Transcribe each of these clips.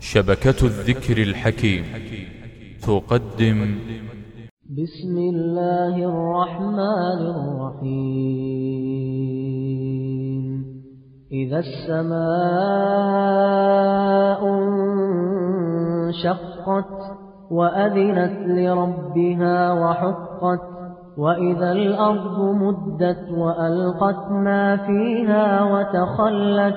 شبكة الذكر الحكيم. تقدم. بسم الله الرحمن الرحيم. إذا السماء انشقت وأذنت لربها وحقت وإذا الأرض مدت وألقت ما فيها وتخلت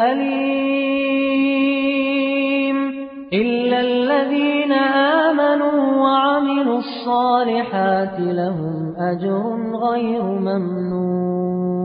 أليم إلا الذين آمنوا وعملوا الصالحات لهم أجر غير ممنون